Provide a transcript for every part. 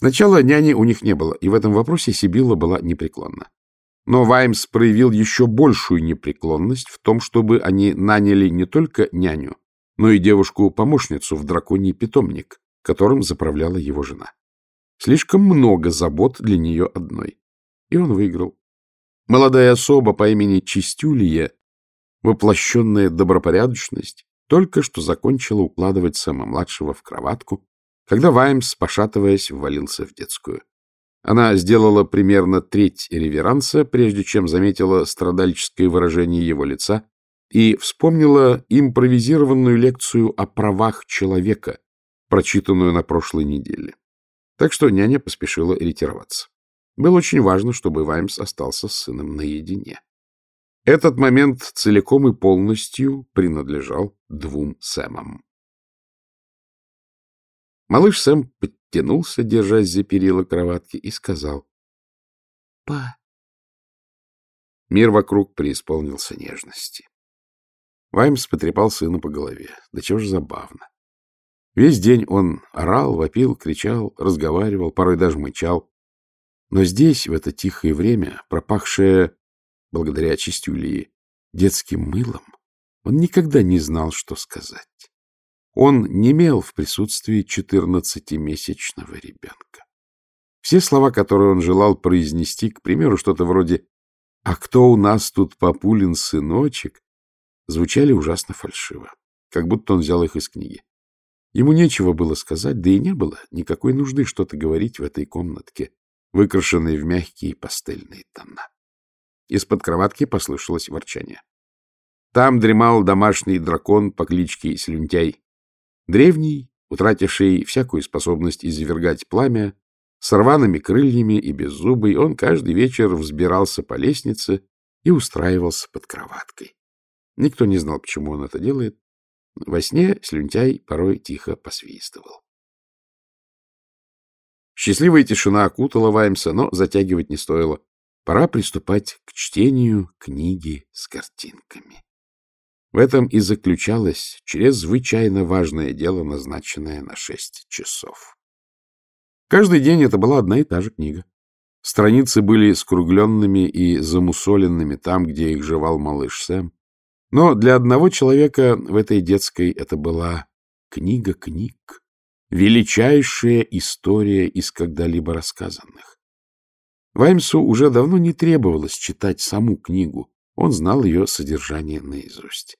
Сначала няни у них не было, и в этом вопросе Сибилла была непреклонна. Но Ваймс проявил еще большую непреклонность в том, чтобы они наняли не только няню, но и девушку-помощницу в драконий питомник, которым заправляла его жена. Слишком много забот для нее одной. И он выиграл. Молодая особа по имени Чистюлия, воплощенная добропорядочность, только что закончила укладывать самого младшего в кроватку, когда Ваймс, пошатываясь, ввалился в детскую. Она сделала примерно треть реверанса, прежде чем заметила страдальческое выражение его лица и вспомнила импровизированную лекцию о правах человека, прочитанную на прошлой неделе. Так что няня поспешила ретироваться. Было очень важно, чтобы Ваймс остался с сыном наедине. Этот момент целиком и полностью принадлежал двум Сэмам. Малыш Сэм подтянулся, держась за перила кроватки, и сказал «Па». Мир вокруг преисполнился нежности. Ваймс потрепал сына по голове. Да чего же забавно. Весь день он орал, вопил, кричал, разговаривал, порой даже мычал. Но здесь, в это тихое время, пропахшее, благодаря чистюлии, детским мылом, он никогда не знал, что сказать. Он немел в присутствии четырнадцатимесячного ребенка. Все слова, которые он желал произнести, к примеру, что-то вроде «А кто у нас тут Папулин сыночек?» звучали ужасно фальшиво, как будто он взял их из книги. Ему нечего было сказать, да и не было никакой нужды что-то говорить в этой комнатке, выкрашенной в мягкие пастельные тона. Из-под кроватки послышалось ворчание. Там дремал домашний дракон по кличке Слюнтяй. Древний, утративший всякую способность извергать пламя, с рваными крыльями и беззубый, он каждый вечер взбирался по лестнице и устраивался под кроваткой. Никто не знал, почему он это делает. Во сне слюнтяй порой тихо посвистывал. Счастливая тишина окутала Ваймса, но затягивать не стоило. Пора приступать к чтению книги с картинками. В этом и заключалось чрезвычайно важное дело, назначенное на шесть часов. Каждый день это была одна и та же книга. Страницы были скругленными и замусоленными там, где их жевал малыш Сэм. Но для одного человека в этой детской это была книга книг, величайшая история из когда-либо рассказанных. Ваймсу уже давно не требовалось читать саму книгу. Он знал ее содержание наизусть.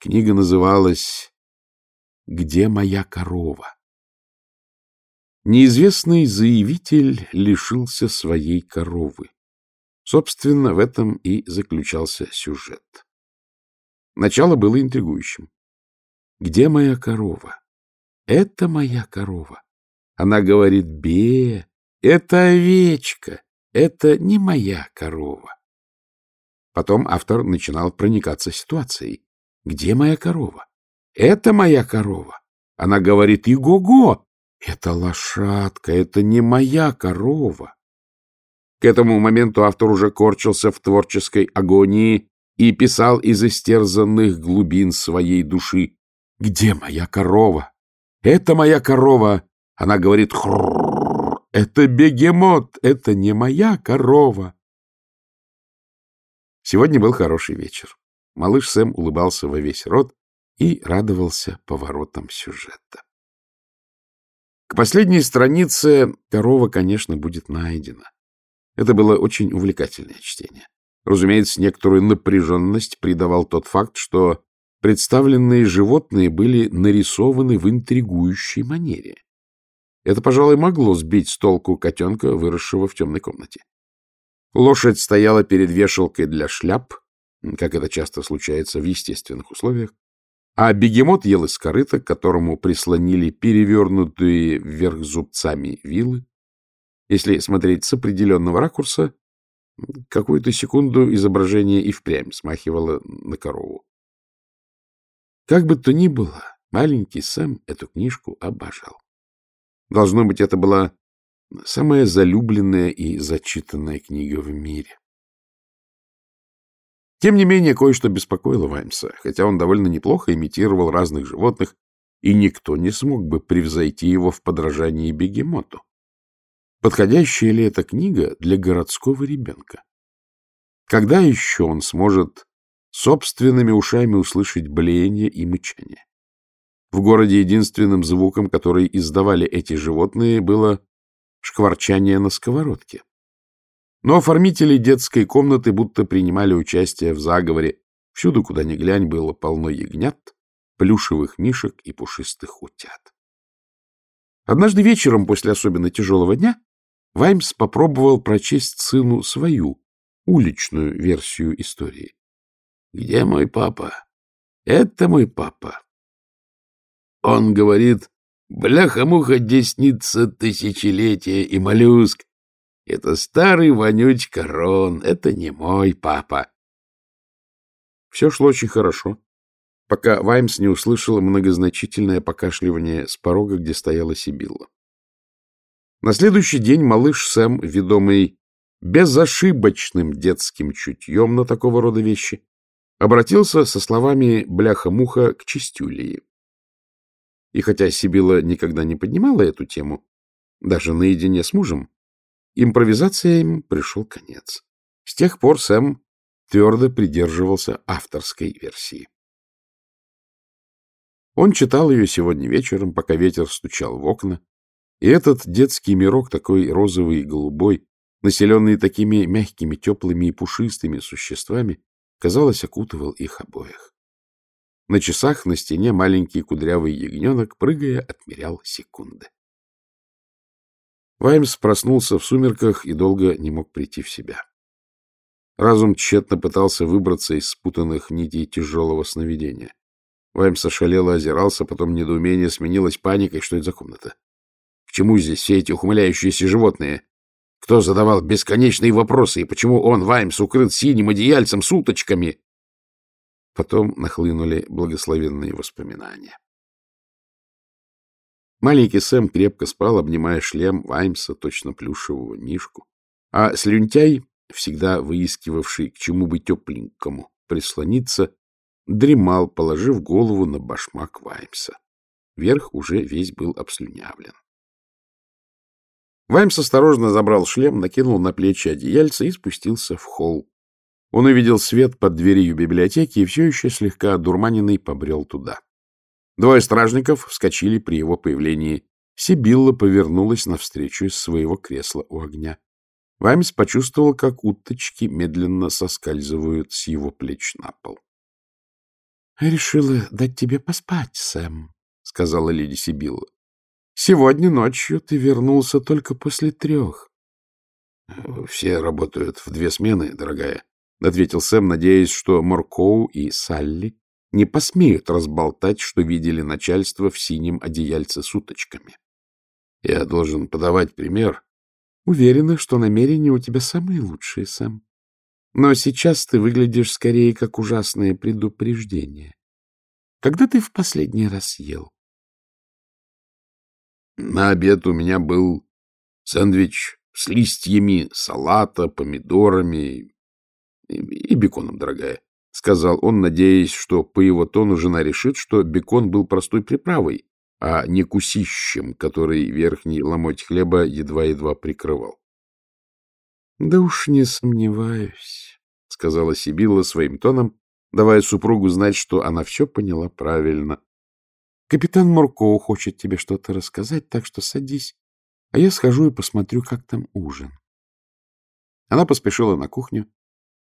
Книга называлась «Где моя корова?». Неизвестный заявитель лишился своей коровы. Собственно, в этом и заключался сюжет. Начало было интригующим. «Где моя корова?» «Это моя корова». Она говорит «Бе, это овечка, это не моя корова». Потом автор начинал проникаться ситуацией. «Где моя корова?» «Это моя корова!» Она говорит «Иго-го!» «Это лошадка, это не моя корова!» К этому моменту автор уже корчился в творческой агонии и писал из истерзанных глубин своей души. «Где моя корова? Это моя корова!» Она говорит «Хррррр! Это бегемот! Это не моя корова!» Сегодня был хороший вечер. Малыш Сэм улыбался во весь рот и радовался поворотам сюжета. К последней странице корова, конечно, будет найдена. Это было очень увлекательное чтение. Разумеется, некоторую напряженность придавал тот факт, что представленные животные были нарисованы в интригующей манере. Это, пожалуй, могло сбить с толку котенка, выросшего в темной комнате. Лошадь стояла перед вешалкой для шляп, как это часто случается в естественных условиях, а бегемот ел из корыта, к которому прислонили перевернутые вверх зубцами вилы. Если смотреть с определенного ракурса, какую-то секунду изображение и впрямь смахивало на корову. Как бы то ни было, маленький Сэм эту книжку обожал. Должно быть, это была самая залюбленная и зачитанная книга в мире. Тем не менее, кое-что беспокоило Ваймса, хотя он довольно неплохо имитировал разных животных, и никто не смог бы превзойти его в подражании бегемоту. Подходящая ли эта книга для городского ребенка? Когда еще он сможет собственными ушами услышать блеяние и мычание? В городе единственным звуком, который издавали эти животные, было шкварчание на сковородке. Но оформители детской комнаты будто принимали участие в заговоре. Всюду, куда ни глянь, было полно ягнят, плюшевых мишек и пушистых утят. Однажды вечером, после особенно тяжелого дня, Ваймс попробовал прочесть сыну свою, уличную версию истории. «Где мой папа? Это мой папа. Он говорит, Бляха-муха деснится тысячелетия, и моллюск. Это старый вонюч корон, это не мой папа. Все шло очень хорошо, пока Ваймс не услышала многозначительное покашливание с порога, где стояла Сибилла. На следующий день малыш Сэм, ведомый безошибочным детским чутьем на такого рода вещи, обратился со словами «бляха-муха» к чистюлии. И хотя Сибила никогда не поднимала эту тему, даже наедине с мужем, импровизация им пришел конец. С тех пор Сэм твердо придерживался авторской версии. Он читал ее сегодня вечером, пока ветер стучал в окна, и этот детский мирок, такой розовый и голубой, населенный такими мягкими, теплыми и пушистыми существами, казалось, окутывал их обоих. На часах на стене маленький кудрявый ягненок, прыгая, отмерял секунды. Ваймс проснулся в сумерках и долго не мог прийти в себя. Разум тщетно пытался выбраться из спутанных нитей тяжелого сновидения. Ваймс ошалело озирался, потом недоумение сменилось паникой, что это за комната. К чему здесь все эти ухмыляющиеся животные? Кто задавал бесконечные вопросы, и почему он, Ваймс, укрыт синим одеяльцем с уточками? Потом нахлынули благословенные воспоминания. Маленький Сэм крепко спал, обнимая шлем Ваймса, точно плюшевого мишку. А слюнтяй, всегда выискивавший к чему бы тепленькому прислониться, дремал, положив голову на башмак Ваймса. Верх уже весь был обслюнявлен. Ваймс осторожно забрал шлем, накинул на плечи одеяльца и спустился в холл, он увидел свет под дверью библиотеки и все еще слегка одурманенный побрел туда. Двое стражников вскочили при его появлении. Сибилла повернулась навстречу из своего кресла у огня. Ваймс почувствовал, как уточки медленно соскальзывают с его плеч на пол. — Решила дать тебе поспать, Сэм, — сказала леди Сибилла. — Сегодня ночью ты вернулся только после трех. — Все работают в две смены, дорогая, — ответил Сэм, надеясь, что Моркоу и Салли не посмеют разболтать, что видели начальство в синем одеяльце с уточками. — Я должен подавать пример. — Уверена, что намерения у тебя самые лучшие, Сэм. Но сейчас ты выглядишь скорее как ужасное предупреждение. Когда ты в последний раз ел? На обед у меня был сэндвич с листьями салата, помидорами и беконом, дорогая, — сказал он, надеясь, что по его тону жена решит, что бекон был простой приправой, а не кусищем, который верхний ломоть хлеба едва-едва прикрывал. — Да уж не сомневаюсь, — сказала Сибилла своим тоном, давая супругу знать, что она все поняла правильно. — Капитан Муркоу хочет тебе что-то рассказать, так что садись, а я схожу и посмотрю, как там ужин. Она поспешила на кухню,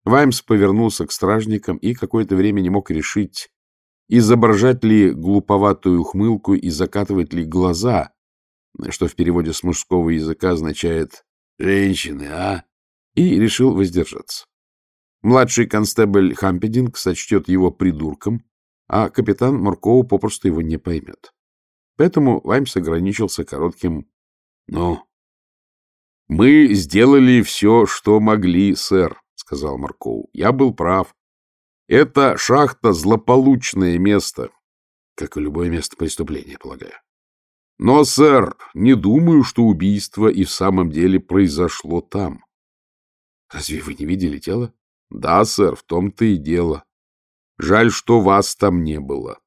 Ваймс повернулся к стражникам и какое-то время не мог решить, изображать ли глуповатую ухмылку и закатывать ли глаза, что в переводе с мужского языка означает «женщины, а?» и решил воздержаться. Младший констебль Хампединг сочтет его придурком, а капитан Маркоу попросту его не поймет. Поэтому Ваймс ограничился коротким «ну». «Мы сделали все, что могли, сэр», сказал Марков. Я был прав. Это шахта — злополучное место. Как и любое место преступления, полагаю. Но, сэр, не думаю, что убийство и в самом деле произошло там. Разве вы не видели тело? Да, сэр, в том-то и дело. Жаль, что вас там не было.